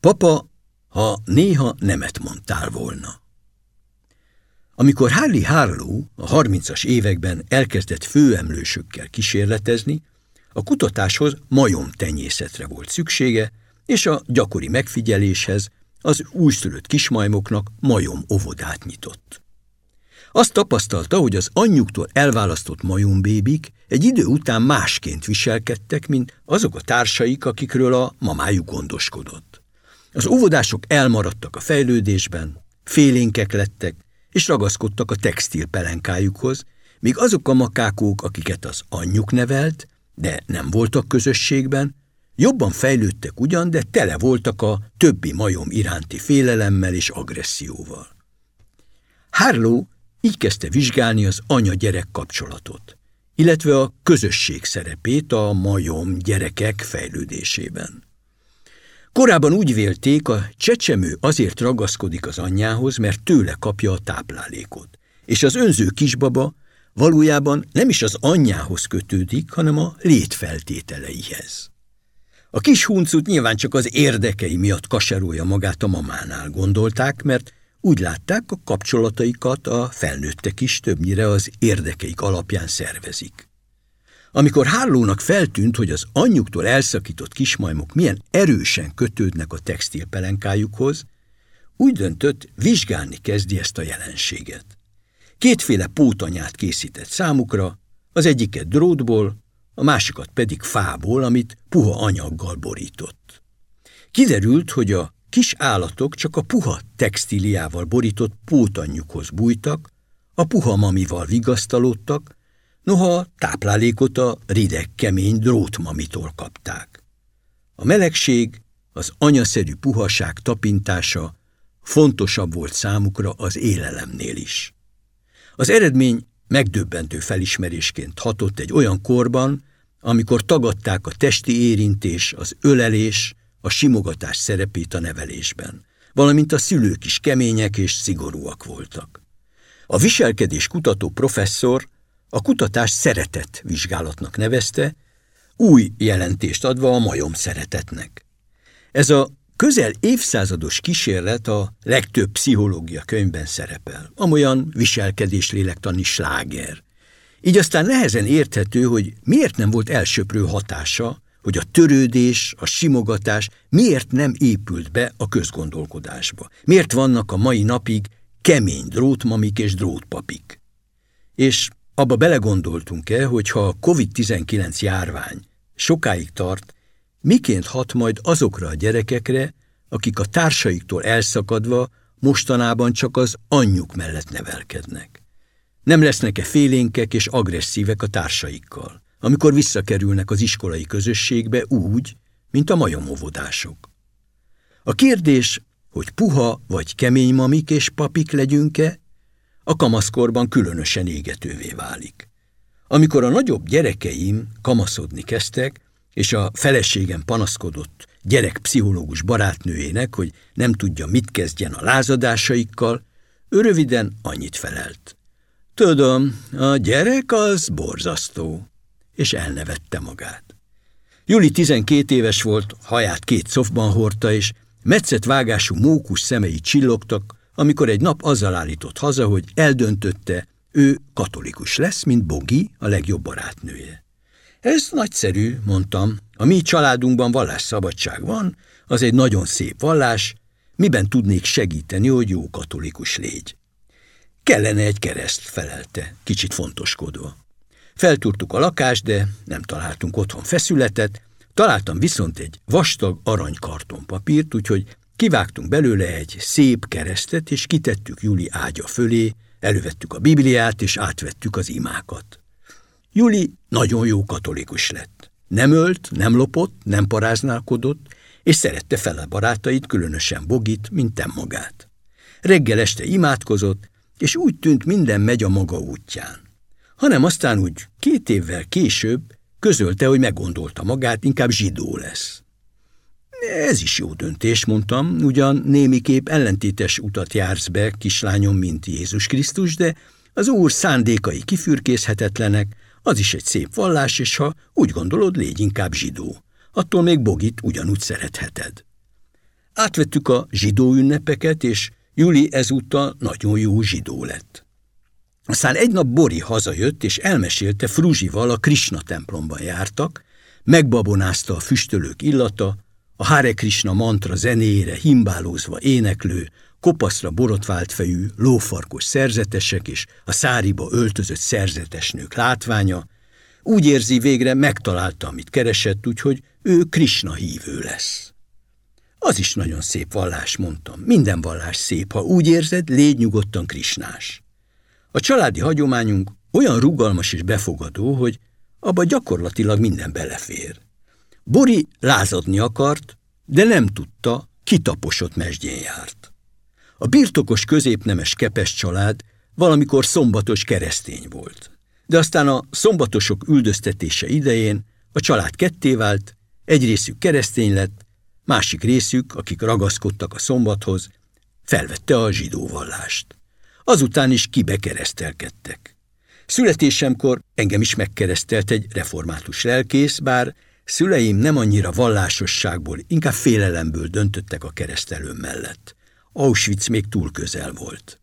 Papa, ha néha nemet mondtál volna. Amikor Harley Harlow a 30-as években elkezdett főemlősökkel kísérletezni, a kutatáshoz majom tenyészetre volt szüksége, és a gyakori megfigyeléshez az újszülött kismajmoknak majom óvodát nyitott. Azt tapasztalta, hogy az anyjuktól elválasztott majombébik egy idő után másként viselkedtek, mint azok a társaik, akikről a mamájuk gondoskodott. Az óvodások elmaradtak a fejlődésben, félénkek lettek, és ragaszkodtak a textil pelenkájukhoz, míg azok a makákók, akiket az anyjuk nevelt, de nem voltak közösségben, jobban fejlődtek ugyan, de tele voltak a többi majom iránti félelemmel és agresszióval. Harlow így kezdte vizsgálni az anya-gyerek kapcsolatot, illetve a közösség szerepét a majom gyerekek fejlődésében. Korábban úgy vélték, a csecsemő azért ragaszkodik az anyjához, mert tőle kapja a táplálékot, és az önző kisbaba valójában nem is az anyjához kötődik, hanem a létfeltételeihez. A kis huncut nyilván csak az érdekei miatt kaserolja magát a mamánál, gondolták, mert úgy látták, a kapcsolataikat a felnőttek is többnyire az érdekeik alapján szervezik. Amikor Hárlónak feltűnt, hogy az anyjuktól elszakított kismajmok milyen erősen kötődnek a textilpelenkájukhoz, úgy döntött, vizsgálni kezdi ezt a jelenséget. Kétféle pótanyát készített számukra, az egyiket drótból, a másikat pedig fából, amit puha anyaggal borított. Kiderült, hogy a kis állatok csak a puha textíliával borított pótanyjukhoz bújtak, a puha mamival vigasztalódtak, noha táplálékot a rideg, kemény drótmamitól kapták. A melegség, az anyaszerű puhaság tapintása fontosabb volt számukra az élelemnél is. Az eredmény megdöbbentő felismerésként hatott egy olyan korban, amikor tagadták a testi érintés, az ölelés, a simogatás szerepét a nevelésben, valamint a szülők is kemények és szigorúak voltak. A viselkedés kutató professzor a kutatás szeretet vizsgálatnak nevezte, új jelentést adva a majom szeretetnek. Ez a közel évszázados kísérlet a legtöbb pszichológia könyvben szerepel, amolyan viselkedés lélektani sláger. Így aztán nehezen érthető, hogy miért nem volt elsöprő hatása, hogy a törődés, a simogatás miért nem épült be a közgondolkodásba. Miért vannak a mai napig kemény drótmamik és drótpapik. És abba belegondoltunk-e, hogy ha a COVID-19 járvány sokáig tart, miként hat majd azokra a gyerekekre, akik a társaiktól elszakadva mostanában csak az anyjuk mellett nevelkednek. Nem lesznek-e félénkek és agresszívek a társaikkal, amikor visszakerülnek az iskolai közösségbe úgy, mint a majomovodások. A kérdés, hogy puha vagy kemény mamik és papik legyünk-e, a kamaszkorban különösen égetővé válik. Amikor a nagyobb gyerekeim kamaszodni kezdtek, és a feleségem panaszkodott gyerekpszichológus barátnőjének, hogy nem tudja, mit kezdjen a lázadásaikkal, ő röviden annyit felelt. Tudom, a gyerek az borzasztó, és elnevette magát. Juli 12 éves volt, haját két szofban hordta, és metszett vágású mókus szemei csillogtak, amikor egy nap azzal állított haza, hogy eldöntötte, ő katolikus lesz, mint Bogi, a legjobb barátnője. Ez nagyszerű, mondtam. A mi családunkban vallásszabadság van, az egy nagyon szép vallás, miben tudnék segíteni, hogy jó katolikus légy. Kellene egy kereszt, felelte, kicsit fontoskodva. Feltúrtuk a lakást, de nem találtunk otthon feszületet, találtam viszont egy vastag aranykartonpapírt, úgyhogy Kivágtunk belőle egy szép keresztet, és kitettük Juli ágya fölé, elővettük a Bibliát, és átvettük az imákat. Juli nagyon jó katolikus lett. Nem ölt, nem lopott, nem paráználkodott, és szerette fel a barátait, különösen Bogit, mint tem magát. Reggel este imádkozott, és úgy tűnt minden megy a maga útján. Hanem aztán úgy két évvel később közölte, hogy meggondolta magát, inkább zsidó lesz. Ez is jó döntés, mondtam, ugyan némiképp ellentétes utat jársz be, kislányom, mint Jézus Krisztus, de az Úr szándékai kifürkészhetetlenek, az is egy szép vallás, és ha úgy gondolod, légy inkább zsidó. Attól még Bogit ugyanúgy szeretheted. Átvettük a zsidó ünnepeket, és Juli ezúttal nagyon jó zsidó lett. Aztán egy nap Bori hazajött, és elmesélte Fruzsival a Krishna templomban jártak, megbabonázta a füstölők illata, a Hare Krishna mantra zenéjére himbálózva éneklő, kopaszra borotvált fejű, lófarkos szerzetesek és a száriba öltözött szerzetesnők látványa, úgy érzi végre megtalálta, amit keresett, úgyhogy ő Krishna hívő lesz. Az is nagyon szép vallás, mondtam. Minden vallás szép. Ha úgy érzed, légy nyugodtan krisnás. A családi hagyományunk olyan rugalmas és befogadó, hogy abba gyakorlatilag minden belefér. Bori lázadni akart, de nem tudta, kitaposott mesdjén járt. A birtokos középnemes kepes család valamikor szombatos keresztény volt. De aztán a szombatosok üldöztetése idején a család ketté vált, egy részük keresztény lett, másik részük, akik ragaszkodtak a szombathoz, felvette a zsidó vallást. Azután is kibekeresztelkedtek. Születésemkor engem is megkeresztelt egy református lelkész, bár szüleim nem annyira vallásosságból, inkább félelemből döntöttek a keresztelőm mellett. Auschwitz még túl közel volt.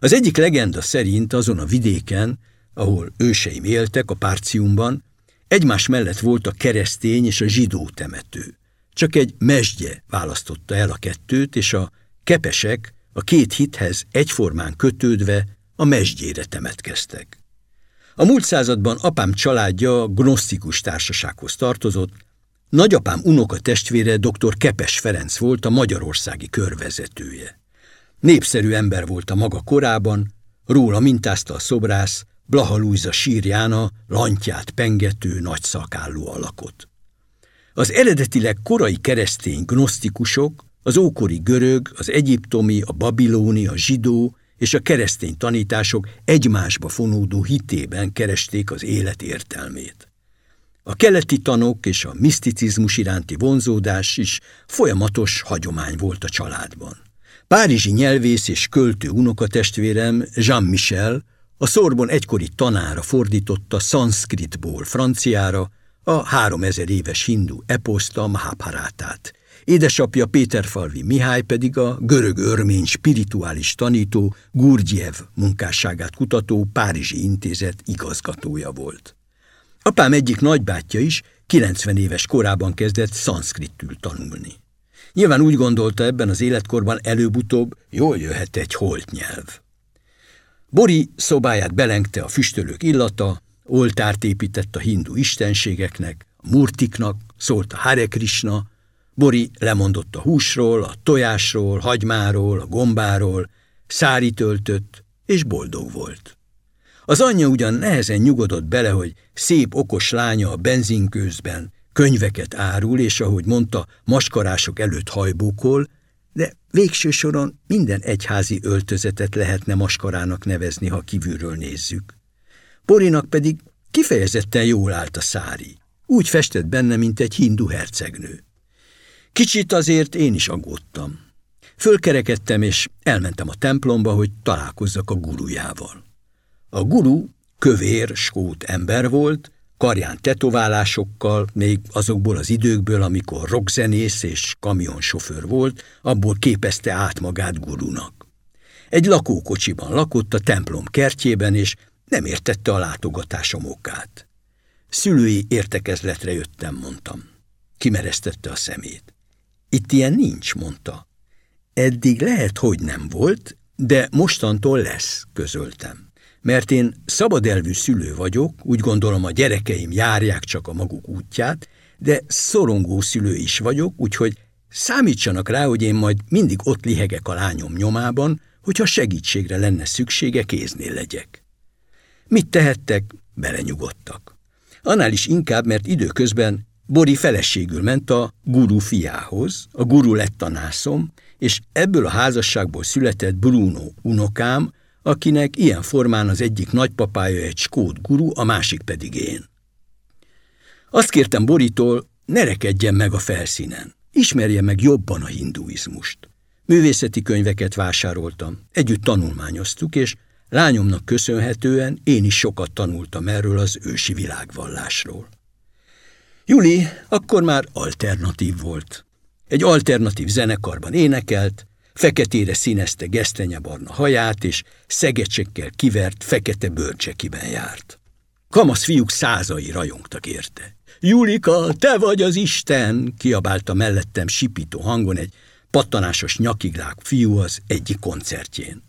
Az egyik legenda szerint azon a vidéken, ahol őseim éltek, a Párciumban, egymás mellett volt a keresztény és a zsidó temető. Csak egy mesdje választotta el a kettőt, és a kepesek a két hithez egyformán kötődve a mesdjére temetkeztek. A múlt században apám családja gnosztikus társasághoz tartozott, nagyapám unoka testvére dr. Kepes Ferenc volt a magyarországi körvezetője. Népszerű ember volt a maga korában, róla mintázta a szobrász Blaha Lújza sírjána lantját pengető nagy szakálló alakot. Az eredetileg korai keresztény gnosztikusok, az ókori görög, az egyiptomi, a babilóni, a zsidó és a keresztény tanítások egymásba fonódó hitében keresték az élet értelmét. A keleti tanok és a miszticizmus iránti vonzódás is folyamatos hagyomány volt a családban. Párizsi nyelvész és költő unokatestvérem Jean-Michel a Szorbon egykori tanára fordította szanszkritból franciára a három ezer éves hindu eposzta Mahabharátát. Édesapja Péterfalvi Mihály pedig a görög-örmény spirituális tanító Gurdjiev munkásságát kutató Párizsi Intézet igazgatója volt. Apám egyik nagybátyja is 90 éves korában kezdett szanszkrittül tanulni. Nyilván úgy gondolta ebben az életkorban előbb-utóbb jól jöhet egy holt nyelv. Bori szobáját belengte a füstölők illata, oltárt épített a hindu istenségeknek, a murtiknak, szólt a Hare Krishna, Bori lemondott a húsról, a tojásról, hagymáról, a gombáról, szári töltött, és boldog volt. Az anyja ugyan nehezen nyugodott bele, hogy szép okos lánya a benzinkőzben könyveket árul, és ahogy mondta, maskarások előtt hajbókol, de végső soron minden egyházi öltözetet lehetne maskarának nevezni, ha kívülről nézzük. Borinak pedig kifejezetten jól állt a szári. Úgy festett benne, mint egy hindu hercegnő. Kicsit azért én is aggódtam. Fölkerekedtem, és elmentem a templomba, hogy találkozzak a gurujával. A guru kövér, skót ember volt, karján tetoválásokkal, még azokból az időkből, amikor rockzenész és kamionsofőr volt, abból képezte át magát gurunak. Egy lakókocsiban lakott a templom kertjében, és nem értette a látogatásom okát. Szülői értekezletre jöttem, mondtam. Kimeresztette a szemét. Itt ilyen nincs, mondta. Eddig lehet, hogy nem volt, de mostantól lesz, közöltem. Mert én szabadelvű szülő vagyok, úgy gondolom a gyerekeim járják csak a maguk útját, de szorongó szülő is vagyok, úgyhogy számítsanak rá, hogy én majd mindig ott lihegek a lányom nyomában, hogyha segítségre lenne szüksége, kéznél legyek. Mit tehettek? Belenyugodtak. Annál is inkább, mert időközben Bori feleségül ment a guru fiához, a guru lett tanászom, és ebből a házasságból született Bruno unokám, akinek ilyen formán az egyik nagypapája egy skót guru, a másik pedig én. Azt kértem Boritól, ne rekedjen meg a felszínen, ismerje meg jobban a hinduizmust. Művészeti könyveket vásároltam, együtt tanulmányoztuk, és lányomnak köszönhetően én is sokat tanultam erről az ősi világvallásról. Juli akkor már alternatív volt. egy alternatív zenekarban énekelt, feketére színezte gesztenyebarna haját, és szegecsekkel kivert fekete bőrcsekiben járt. Kamasz fiúk százai rajongtak érte. Julika, te vagy az Isten! kiabálta mellettem sipító hangon egy pattanásos nyakiglák fiú az egyik koncertjén.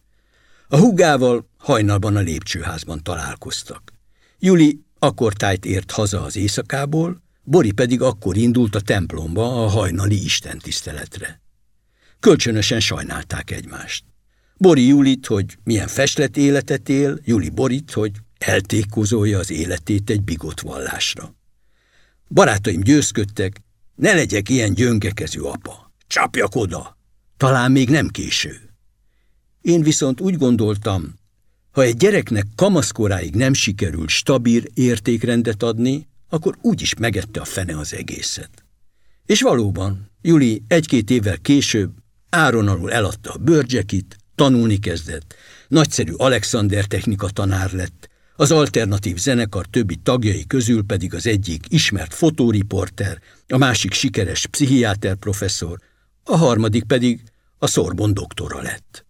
A hugával hajnalban a lépcsőházban találkoztak. Juli akkor tájt ért haza az éjszakából, Bori pedig akkor indult a templomba a hajnali istentiszteletre. Kölcsönösen sajnálták egymást. Bori Julit, hogy milyen feslet életet él, Juli Borit, hogy eltékozolja az életét egy bigott vallásra. Barátaim győzködtek, ne legyek ilyen gyöngekező apa, csapjak oda, talán még nem késő. Én viszont úgy gondoltam, ha egy gyereknek kamaszkoráig nem sikerül stabil értékrendet adni, akkor úgyis megette a fene az egészet. És valóban, Juli egy-két évvel később áron alul eladta a bőrcsekit, tanulni kezdett, nagyszerű Alexander technika tanár lett, az alternatív zenekar többi tagjai közül pedig az egyik ismert fotóriporter, a másik sikeres pszichiáter professzor, a harmadik pedig a Szorbon doktora lett.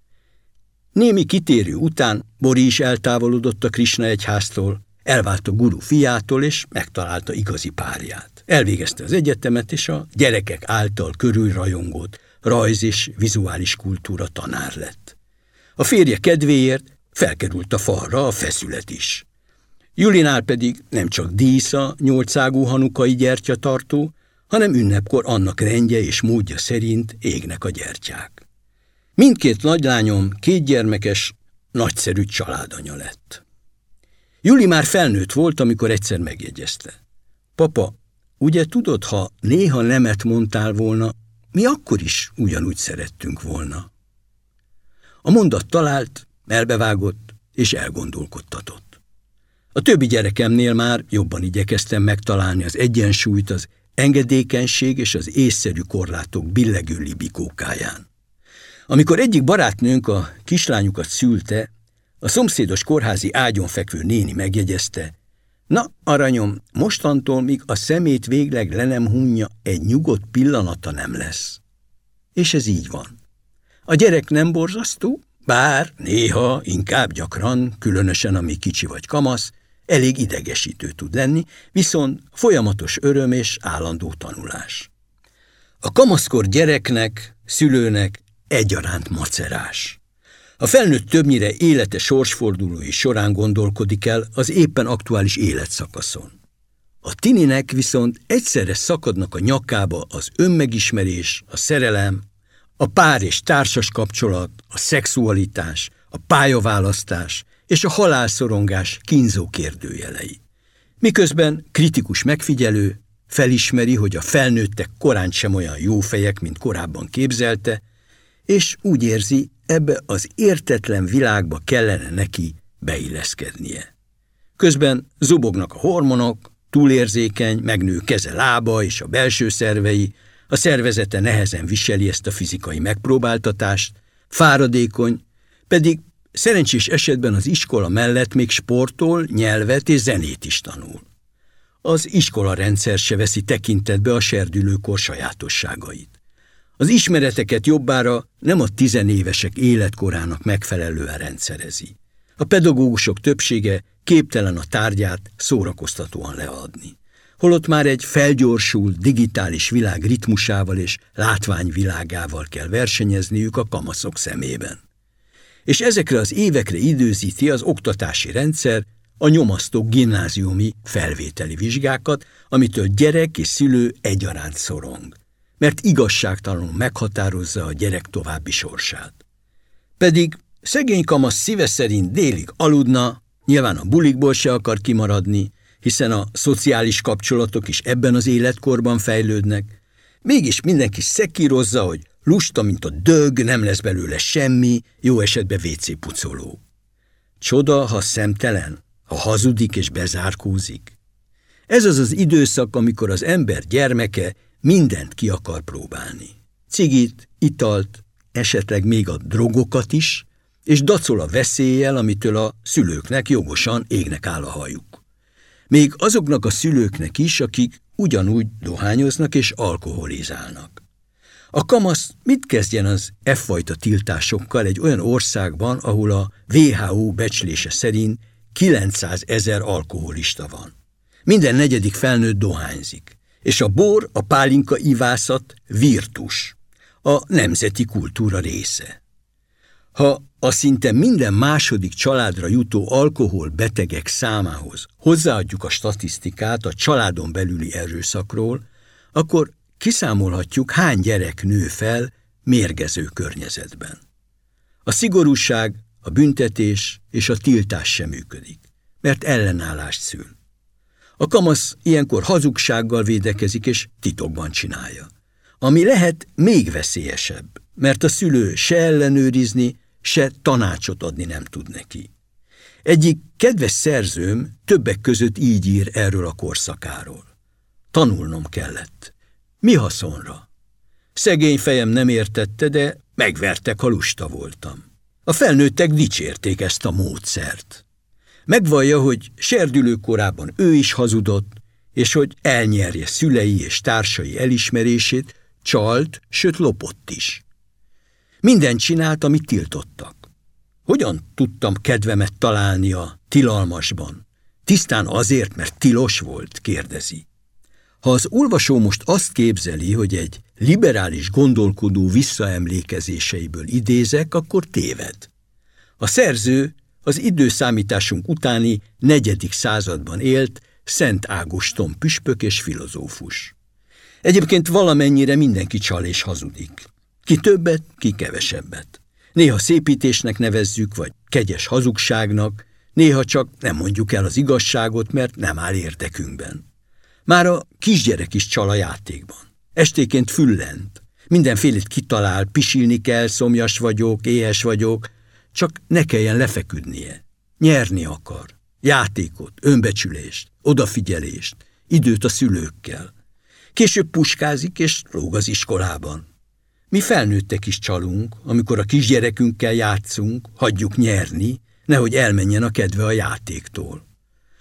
Némi kitérő után Bori is eltávolodott a Krishna egyháztól, elvált a guru fiától, és megtalálta igazi párját. Elvégezte az egyetemet, és a gyerekek által körülrajongott rajz és vizuális kultúra tanár lett. A férje kedvéért felkerült a falra a feszület is. Julinál pedig nem csak dísza, nyolcágú hanukai gyertyatartó, hanem ünnepkor annak rendje és módja szerint égnek a gyertyák. Mindkét nagylányom két gyermekes, nagyszerű családanya lett. Juli már felnőtt volt, amikor egyszer megjegyezte. Papa, ugye tudod, ha néha nemet mondtál volna, mi akkor is ugyanúgy szerettünk volna. A mondat talált, elbevágott és elgondolkodtatott. A többi gyerekemnél már jobban igyekeztem megtalálni az egyensúlyt az engedékenység és az észszerű korlátok billegő libikókáján. Amikor egyik barátnőnk a kislányukat szülte, a szomszédos kórházi ágyon fekvő néni megjegyezte, Na, aranyom, mostantól, míg a szemét végleg le nem hunja, egy nyugodt pillanata nem lesz. És ez így van. A gyerek nem borzasztó, bár néha, inkább gyakran, különösen ami kicsi vagy kamasz, elég idegesítő tud lenni, viszont folyamatos öröm és állandó tanulás. A kamaszkor gyereknek, szülőnek egyaránt macerás. A felnőtt többnyire élete sorsfordulói során gondolkodik el az éppen aktuális életszakaszon. A tininek viszont egyszerre szakadnak a nyakába az önmegismerés, a szerelem, a pár és társas kapcsolat, a szexualitás, a pályaválasztás és a halálszorongás kínzó kérdőjelei. Miközben kritikus megfigyelő felismeri, hogy a felnőttek korán sem olyan jó fejek, mint korábban képzelte, és úgy érzi, ebbe az értetlen világba kellene neki beilleszkednie. Közben zubognak a hormonok, túlérzékeny, megnő keze lába és a belső szervei, a szervezete nehezen viseli ezt a fizikai megpróbáltatást, fáradékony, pedig szerencsés esetben az iskola mellett még sportol, nyelvet és zenét is tanul. Az iskola rendszer se veszi tekintetbe a serdülőkor sajátosságait. Az ismereteket jobbára nem a tizenévesek életkorának megfelelően rendszerezi. A pedagógusok többsége képtelen a tárgyát szórakoztatóan leadni. Holott már egy felgyorsult digitális világ ritmusával és látványvilágával kell versenyezniük a kamaszok szemében. És ezekre az évekre időzíti az oktatási rendszer a nyomasztó gimnáziumi felvételi vizsgákat, amitől gyerek és szülő egyaránt szorong mert igazságtalanul meghatározza a gyerek további sorsát. Pedig szegény kamasz szíve szerint délig aludna, nyilván a bulikból se akar kimaradni, hiszen a szociális kapcsolatok is ebben az életkorban fejlődnek, mégis mindenki szekírozza, hogy lusta, mint a dög, nem lesz belőle semmi, jó esetben WC pucoló. Csoda, ha szemtelen, ha hazudik és bezárkózik. Ez az az időszak, amikor az ember gyermeke mindent ki akar próbálni. Cigit, italt, esetleg még a drogokat is, és dacol a veszéllyel, amitől a szülőknek jogosan égnek áll a hajuk. Még azoknak a szülőknek is, akik ugyanúgy dohányoznak és alkoholizálnak. A kamasz mit kezdjen az e fajta tiltásokkal egy olyan országban, ahol a WHO becslése szerint 900 ezer alkoholista van. Minden negyedik felnőtt dohányzik, és a bor, a pálinka ivászat virtus, a nemzeti kultúra része. Ha a szinte minden második családra jutó alkohol betegek számához hozzáadjuk a statisztikát a családon belüli erőszakról, akkor kiszámolhatjuk, hány gyerek nő fel mérgező környezetben. A szigorúság, a büntetés és a tiltás sem működik, mert ellenállást szül. A kamasz ilyenkor hazugsággal védekezik és titokban csinálja. Ami lehet még veszélyesebb, mert a szülő se ellenőrizni, se tanácsot adni nem tud neki. Egyik kedves szerzőm többek között így ír erről a korszakáról. Tanulnom kellett. Mi haszonra? Szegény fejem nem értette, de megvertek, ha lusta voltam. A felnőttek dicsérték ezt a módszert. Megvallja, hogy serdülő korában ő is hazudott, és hogy elnyerje szülei és társai elismerését, csalt, sőt lopott is. Mindent csinált, amit tiltottak. Hogyan tudtam kedvemet találni a tilalmasban? Tisztán azért, mert tilos volt, kérdezi. Ha az olvasó most azt képzeli, hogy egy liberális gondolkodó visszaemlékezéseiből idézek, akkor téved. A szerző az időszámításunk utáni negyedik században élt Szent Ágoston püspök és filozófus. Egyébként valamennyire mindenki csal és hazudik. Ki többet, ki kevesebbet. Néha szépítésnek nevezzük, vagy kegyes hazugságnak, néha csak nem mondjuk el az igazságot, mert nem áll érdekünkben. Már a kisgyerek is csal a játékban. Estéként füllent. Mindenfélét kitalál, pisilni kell, szomjas vagyok, éhes vagyok, csak ne kelljen lefeküdnie. Nyerni akar. Játékot, önbecsülést, odafigyelést, időt a szülőkkel. Később puskázik és lóg az iskolában. Mi felnőttek is csalunk, amikor a kisgyerekünkkel játszunk, hagyjuk nyerni, nehogy elmenjen a kedve a játéktól.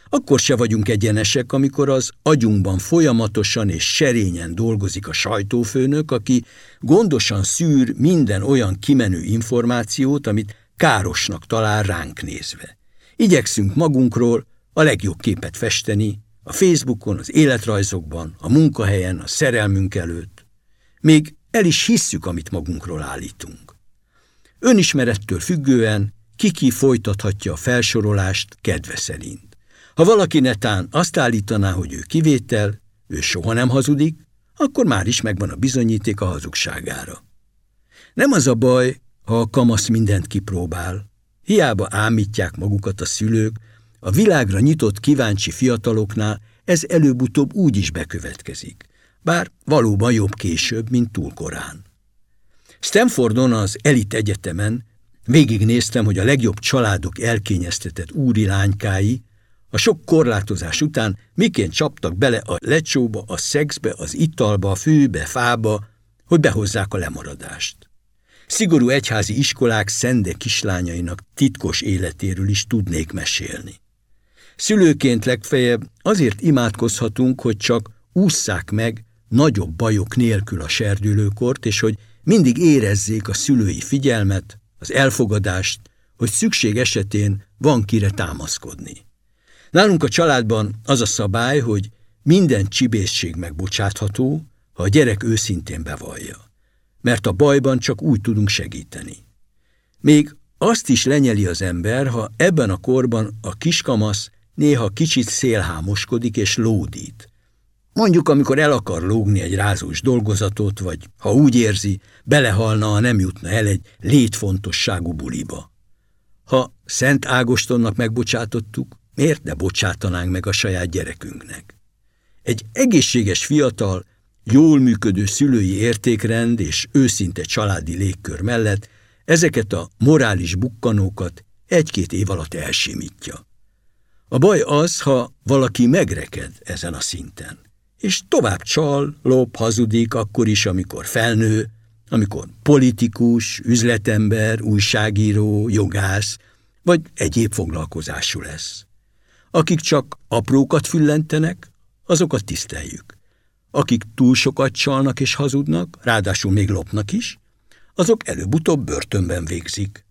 Akkor se vagyunk egyenesek, amikor az agyunkban folyamatosan és serényen dolgozik a sajtófőnök, aki gondosan szűr minden olyan kimenő információt, amit károsnak talál ránk nézve. Igyekszünk magunkról a legjobb képet festeni, a Facebookon, az életrajzokban, a munkahelyen, a szerelmünk előtt. Még el is hisszük, amit magunkról állítunk. Önismerettől függően kiki folytathatja a felsorolást kedve szerint. Ha valaki netán azt állítaná, hogy ő kivétel, ő soha nem hazudik, akkor már is megvan a bizonyíték a hazugságára. Nem az a baj, a kamasz mindent kipróbál. Hiába ámítják magukat a szülők, a világra nyitott kíváncsi fiataloknál ez előbb-utóbb úgy is bekövetkezik bár valóban jobb később, mint túl korán. Stanfordon az elit egyetemen végignéztem, hogy a legjobb családok elkényeztetett úri lánykái a sok korlátozás után miként csaptak bele a lecsóba, a szexbe, az italba, a fűbe, fába, hogy behozzák a lemaradást. Szigorú egyházi iskolák szende kislányainak titkos életéről is tudnék mesélni. Szülőként legfeljebb azért imádkozhatunk, hogy csak ússzák meg nagyobb bajok nélkül a serdülőkort, és hogy mindig érezzék a szülői figyelmet, az elfogadást, hogy szükség esetén van kire támaszkodni. Nálunk a családban az a szabály, hogy minden csibészség megbocsátható, ha a gyerek őszintén bevallja. Mert a bajban csak úgy tudunk segíteni. Még azt is lenyeli az ember, ha ebben a korban a kiskamasz néha kicsit szélhámoskodik és lódít, Mondjuk, amikor el akar lógni egy rázós dolgozatot, vagy ha úgy érzi, belehalna, ha nem jutna el egy létfontosságú buliba. Ha Szent Ágostonnak megbocsátottuk, miért ne bocsátanánk meg a saját gyerekünknek? Egy egészséges fiatal, jól működő szülői értékrend és őszinte családi légkör mellett ezeket a morális bukkanókat egy-két év alatt elsimítja. A baj az, ha valaki megreked ezen a szinten és tovább csal, lop, hazudik akkor is, amikor felnő, amikor politikus, üzletember, újságíró, jogász, vagy egyéb foglalkozású lesz. Akik csak aprókat füllentenek, azokat tiszteljük. Akik túl sokat csalnak és hazudnak, ráadásul még lopnak is, azok előbb-utóbb börtönben végzik.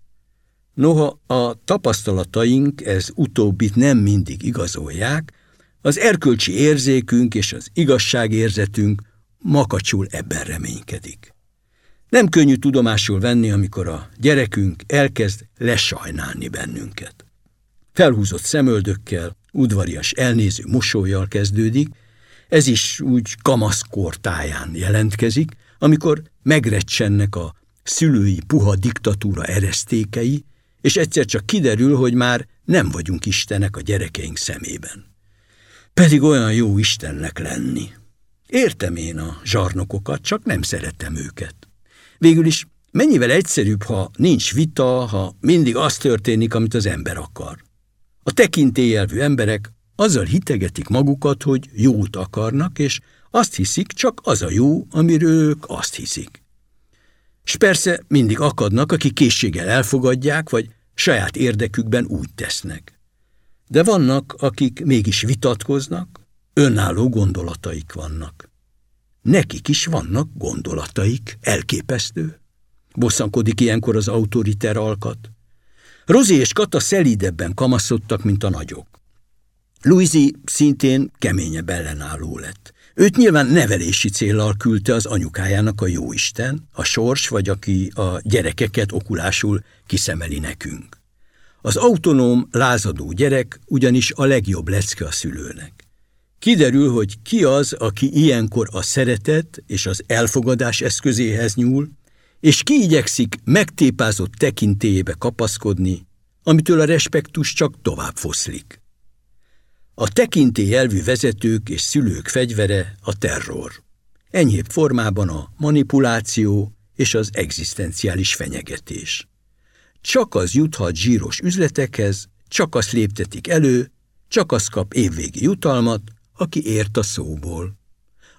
Noha a tapasztalataink ez utóbbit nem mindig igazolják, az erkölcsi érzékünk és az igazságérzetünk makacsul ebben reménykedik. Nem könnyű tudomásul venni, amikor a gyerekünk elkezd lesajnálni bennünket. Felhúzott szemöldökkel, udvarias elnéző mosolyjal kezdődik, ez is úgy kamaszkor táján jelentkezik, amikor megrecsennek a szülői puha diktatúra eresztékei, és egyszer csak kiderül, hogy már nem vagyunk Istenek a gyerekeink szemében. Pedig olyan jó Istennek lenni. Értem én a zsarnokokat, csak nem szeretem őket. Végül is mennyivel egyszerűbb, ha nincs vita, ha mindig az történik, amit az ember akar. A tekintélyelvű emberek azzal hitegetik magukat, hogy jót akarnak, és azt hiszik, csak az a jó, amiről ők azt hiszik. S persze mindig akadnak, akik készséggel elfogadják, vagy saját érdekükben úgy tesznek. De vannak, akik mégis vitatkoznak, önálló gondolataik vannak. Nekik is vannak gondolataik, elképesztő. Bosszankodik ilyenkor az autoriter alkat. Rozi és Kata szelídebben kamaszodtak, mint a nagyok. Louisi szintén keményebb ellenálló lett. Őt nyilván nevelési céllal küldte az anyukájának a jóisten, a sors vagy aki a gyerekeket okulásul kiszemeli nekünk. Az autonóm, lázadó gyerek ugyanis a legjobb lecke a szülőnek. Kiderül, hogy ki az, aki ilyenkor a szeretet és az elfogadás eszközéhez nyúl, és ki igyekszik megtépázott tekintélyébe kapaszkodni, amitől a respektus csak tovább foszlik. A tekintélyelvű vezetők és szülők fegyvere a terror. Enyhébb formában a manipuláció és az egzisztenciális fenyegetés. Csak az juthat zsíros üzletekhez, csak azt léptetik elő, csak az kap évvégi jutalmat, aki ért a szóból.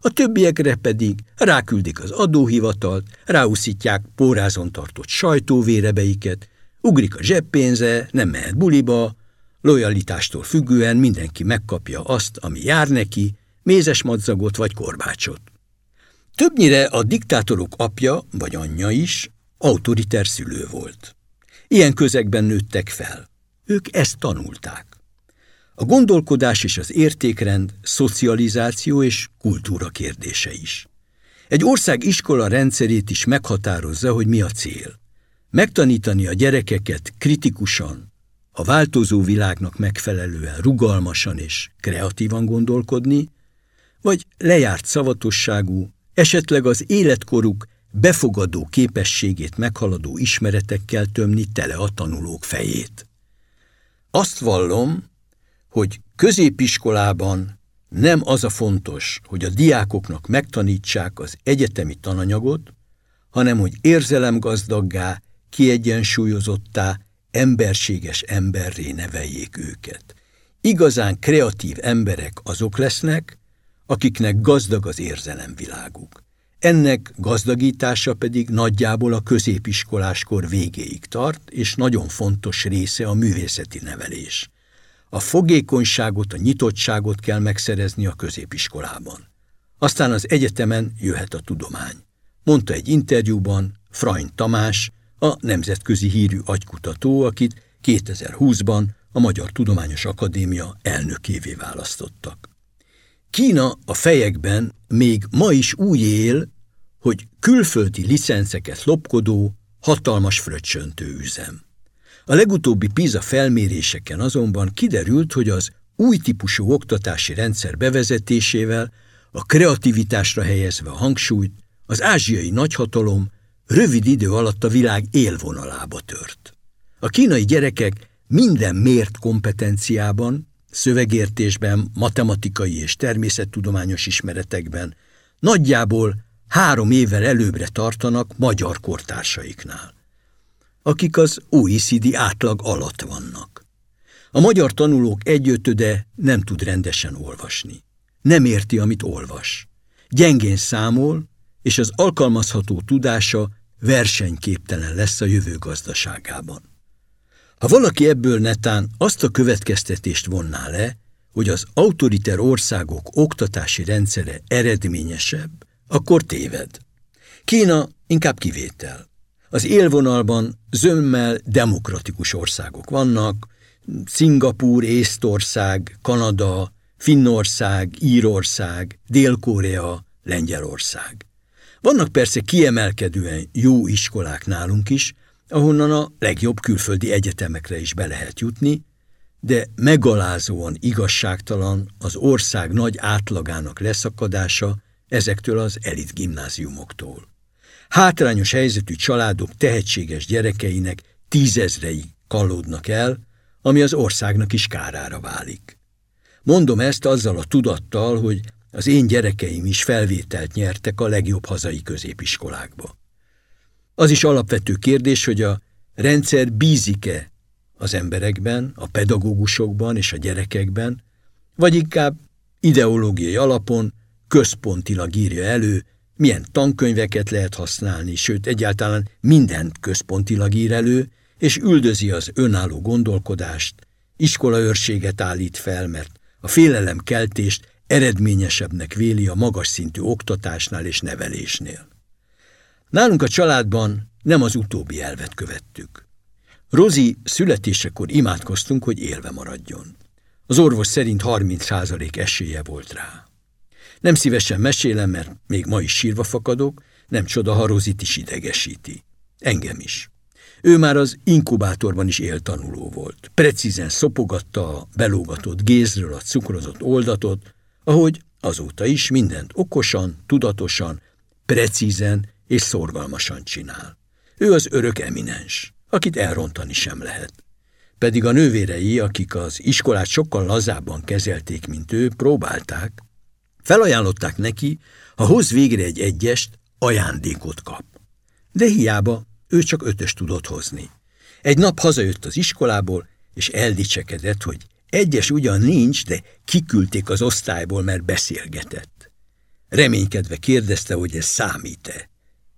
A többiekre pedig ráküldik az adóhivatalt, ráuszítják pórázon tartott sajtóvérebeiket, ugrik a zseppénze, nem mehet buliba, lojalitástól függően mindenki megkapja azt, ami jár neki, mézes madzagot vagy korbácsot. Többnyire a diktátorok apja vagy anyja is autoriter szülő volt. Ilyen közegben nőttek fel. Ők ezt tanulták. A gondolkodás és az értékrend szocializáció és kultúra kérdése is. Egy ország iskola rendszerét is meghatározza, hogy mi a cél. Megtanítani a gyerekeket kritikusan, a változó világnak megfelelően rugalmasan és kreatívan gondolkodni, vagy lejárt szavatosságú, esetleg az életkoruk befogadó képességét meghaladó ismeretekkel tömni tele a tanulók fejét. Azt vallom, hogy középiskolában nem az a fontos, hogy a diákoknak megtanítsák az egyetemi tananyagot, hanem hogy érzelemgazdaggá, kiegyensúlyozottá, emberséges emberré neveljék őket. Igazán kreatív emberek azok lesznek, akiknek gazdag az érzelemviláguk. Ennek gazdagítása pedig nagyjából a középiskoláskor végéig tart, és nagyon fontos része a művészeti nevelés. A fogékonyságot, a nyitottságot kell megszerezni a középiskolában. Aztán az egyetemen jöhet a tudomány. Mondta egy interjúban Frany Tamás, a nemzetközi hírű agykutató, akit 2020-ban a Magyar Tudományos Akadémia elnökévé választottak. Kína a fejekben még ma is úgy él, hogy külföldi licenceket lopkodó, hatalmas fröccsöntő üzem. A legutóbbi PISA felméréseken azonban kiderült, hogy az új típusú oktatási rendszer bevezetésével, a kreativitásra helyezve a hangsúlyt, az ázsiai nagyhatalom rövid idő alatt a világ élvonalába tört. A kínai gyerekek minden mért kompetenciában, szövegértésben, matematikai és természettudományos ismeretekben nagyjából három évvel előbbre tartanak magyar kortársaiknál akik az OECD átlag alatt vannak. A magyar tanulók egyötöde nem tud rendesen olvasni. Nem érti, amit olvas. Gyengén számol, és az alkalmazható tudása versenyképtelen lesz a jövő gazdaságában. Ha valaki ebből netán azt a következtetést vonná le, hogy az autoriter országok oktatási rendszere eredményesebb, akkor téved. Kína inkább kivétel. Az élvonalban zömmel demokratikus országok vannak, Szingapúr, Észtország, Kanada, Finnország, Írország, Dél-Korea, Lengyelország. Vannak persze kiemelkedően jó iskolák nálunk is, ahonnan a legjobb külföldi egyetemekre is be lehet jutni, de megalázóan igazságtalan az ország nagy átlagának leszakadása ezektől az elit gimnáziumoktól. Hátrányos helyzetű családok tehetséges gyerekeinek tízezrei kalódnak el, ami az országnak is kárára válik. Mondom ezt azzal a tudattal, hogy az én gyerekeim is felvételt nyertek a legjobb hazai középiskolákba. Az is alapvető kérdés, hogy a rendszer bízik-e az emberekben, a pedagógusokban és a gyerekekben, vagy inkább ideológiai alapon központilag írja elő, milyen tankönyveket lehet használni, sőt egyáltalán mindent központilag ír elő, és üldözi az önálló gondolkodást, iskolaőrséget állít fel, mert a félelemkeltést eredményesebbnek véli a magas szintű oktatásnál és nevelésnél. Nálunk a családban nem az utóbbi elvet követtük. Rozi születésekor imádkoztunk, hogy élve maradjon. Az orvos szerint 30% esélye volt rá. Nem szívesen mesélem, mert még ma is sírva fakadok, nem csoda, ha Rozit is idegesíti. Engem is. Ő már az inkubátorban is éltanuló volt. Precízen szopogatta a belógatott gézről a cukrozott oldatot, ahogy azóta is mindent okosan, tudatosan, precízen és szorgalmasan csinál. Ő az örök eminens, akit elrontani sem lehet. Pedig a nővérei, akik az iskolát sokkal lazábban kezelték, mint ő, próbálták, felajánlották neki, ha hoz végre egy egyest, ajándékot kap. De hiába, ő csak ötös tudott hozni. Egy nap hazajött az iskolából, és eldicsekedett, hogy egyes ugyan nincs, de kiküldték az osztályból, mert beszélgetett. Reménykedve kérdezte, hogy ez számít-e.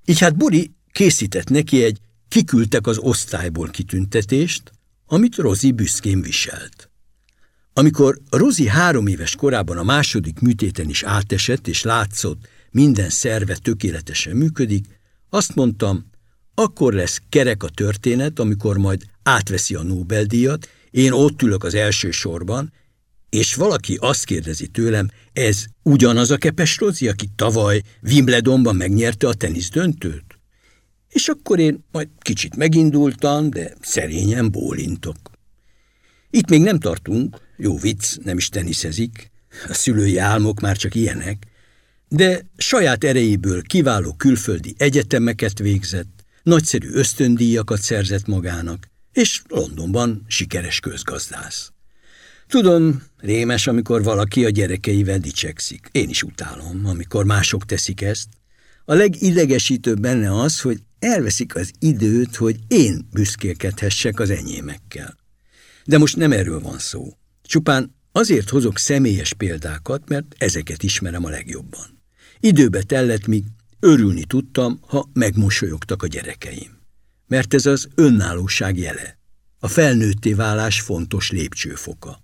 Így hát Buri készített neki egy kiküldtek az osztályból kitüntetést, amit Rozi büszkén viselt. Amikor Rozi három éves korában a második műtéten is átesett, és látszott, minden szerve tökéletesen működik, azt mondtam, akkor lesz kerek a történet, amikor majd átveszi a Nobel-díjat, én ott ülök az első sorban, és valaki azt kérdezi tőlem, ez ugyanaz a Kepes aki tavaly Wimbledonban megnyerte a tenisz döntőt? És akkor én majd kicsit megindultam, de szerényen bólintok. Itt még nem tartunk, jó vicc, nem is teniszezik, a szülői álmok már csak ilyenek, de saját erejéből kiváló külföldi egyetemeket végzett, nagyszerű ösztöndíjakat szerzett magának, és Londonban sikeres közgazdász. Tudom, rémes, amikor valaki a gyerekeivel dicsekszik. Én is utálom, amikor mások teszik ezt. A legidegesítőbb benne az, hogy elveszik az időt, hogy én büszkélkedhessek az enyémekkel. De most nem erről van szó. Csupán azért hozok személyes példákat, mert ezeket ismerem a legjobban. Időbe tellett, míg örülni tudtam, ha megmosolyogtak a gyerekeim. Mert ez az önállóság jele. A felnőtté válás fontos lépcsőfoka.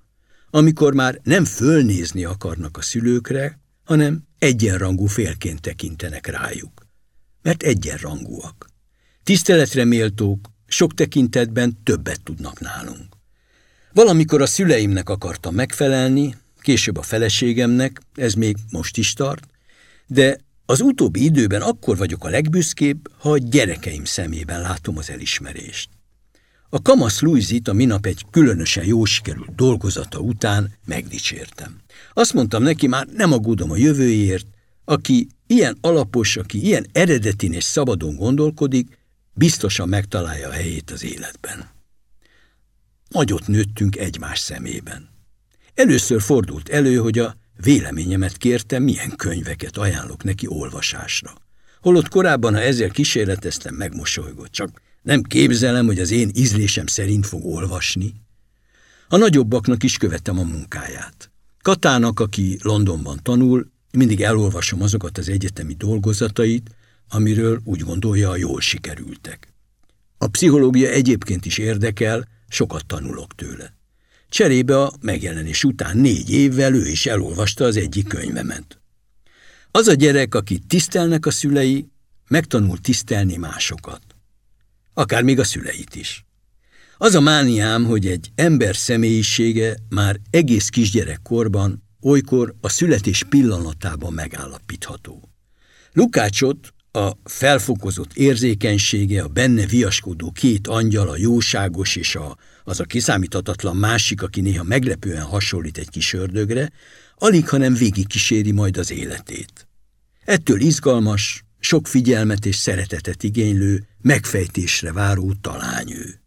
Amikor már nem fölnézni akarnak a szülőkre, hanem egyenrangú félként tekintenek rájuk. Mert egyenrangúak. Tiszteletre méltók, sok tekintetben többet tudnak nálunk. Valamikor a szüleimnek akartam megfelelni, később a feleségemnek, ez még most is tart, de az utóbbi időben akkor vagyok a legbüszkébb, ha a gyerekeim szemében látom az elismerést. A Kamasz Louisit a minap egy különösen jó sikerült dolgozata után megdicsértem. Azt mondtam neki, már nem aggódom a jövőjért, aki ilyen alapos, aki ilyen eredetin és szabadon gondolkodik, biztosan megtalálja a helyét az életben. Nagyot nőttünk egymás szemében. Először fordult elő, hogy a véleményemet kértem, milyen könyveket ajánlok neki olvasásra. Holott korábban, ha ezzel kísérleteztem, megmosolygott, csak nem képzelem, hogy az én ízlésem szerint fog olvasni. A nagyobbaknak is követtem a munkáját. Katának, aki Londonban tanul, mindig elolvasom azokat az egyetemi dolgozatait, amiről úgy gondolja, jól sikerültek. A pszichológia egyébként is érdekel, sokat tanulok tőle. Cserébe a megjelenés után négy évvel ő is elolvasta az egyik könyvemet. Az a gyerek, akit tisztelnek a szülei, megtanul tisztelni másokat. Akár még a szüleit is. Az a mániám, hogy egy ember személyisége már egész kisgyerekkorban, olykor a születés pillanatában megállapítható. Lukácsot a felfokozott érzékenysége, a benne viaskodó két angyal, a jóságos és a, az a kiszámíthatatlan másik, aki néha meglepően hasonlít egy kis ördögre, alig, hanem végig kíséri majd az életét. Ettől izgalmas, sok figyelmet és szeretetet igénylő, megfejtésre váró talányő.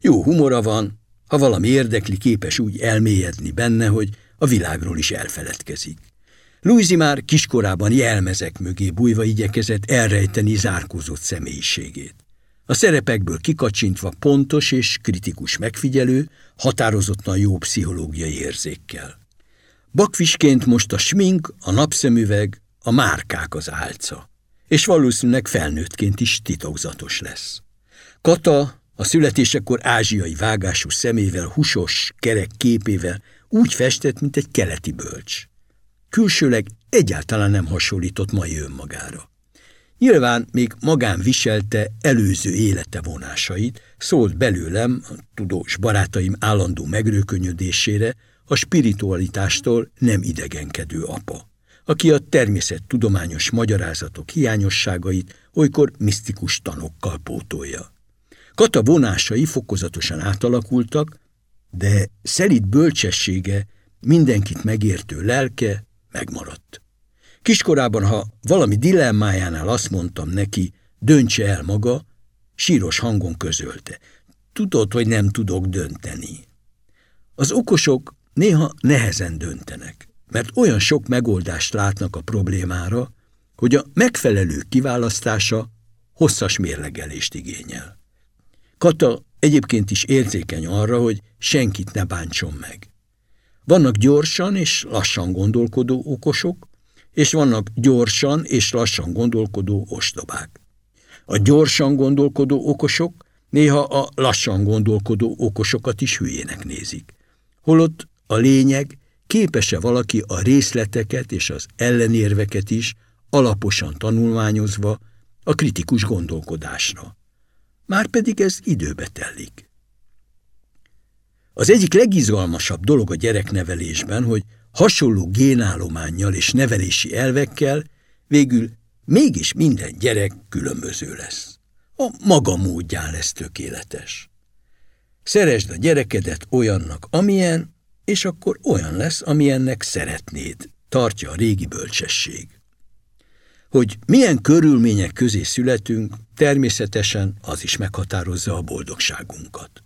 Jó humora van, ha valami érdekli, képes úgy elmélyedni benne, hogy a világról is elfeledkezik. Louisi már kiskorában jelmezek mögé bújva igyekezett elrejteni zárkózott személyiségét. A szerepekből kikacsintva pontos és kritikus megfigyelő, határozottan jó pszichológiai érzékkel. Bakvisként most a smink, a napszemüveg, a márkák az álca, és valószínűleg felnőttként is titokzatos lesz. Kata a születésekor ázsiai vágású szemével, husos, kerek képével úgy festett, mint egy keleti bölcs. Külsőleg egyáltalán nem hasonlított mai önmagára. Nyilván még magán viselte előző élete vonásait, szólt belőlem, a tudós barátaim állandó megrőkönyödésére, a spiritualitástól nem idegenkedő apa, aki a természet tudományos magyarázatok hiányosságait olykor misztikus tanokkal pótolja. Kata vonásai fokozatosan átalakultak, de szelít bölcsessége, mindenkit megértő lelke megmaradt. Kiskorában, ha valami dilemmájánál azt mondtam neki, döntse el maga, síros hangon közölte. Tudod, hogy nem tudok dönteni. Az okosok néha nehezen döntenek, mert olyan sok megoldást látnak a problémára, hogy a megfelelő kiválasztása hosszas mérlegelést igényel. Kata egyébként is érzékeny arra, hogy senkit ne bántson meg. Vannak gyorsan és lassan gondolkodó okosok, és vannak gyorsan és lassan gondolkodó ostobák. A gyorsan gondolkodó okosok néha a lassan gondolkodó okosokat is hülyének nézik. Holott a lényeg, képes-e valaki a részleteket és az ellenérveket is alaposan tanulmányozva a kritikus gondolkodásra. Márpedig ez időbe tellik. Az egyik legizgalmasabb dolog a gyereknevelésben, hogy hasonló génállományjal és nevelési elvekkel végül mégis minden gyerek különböző lesz. A maga módján lesz tökéletes. Szeresd a gyerekedet olyannak, amilyen, és akkor olyan lesz, amilyennek szeretnéd, tartja a régi bölcsesség. Hogy milyen körülmények közé születünk, természetesen az is meghatározza a boldogságunkat.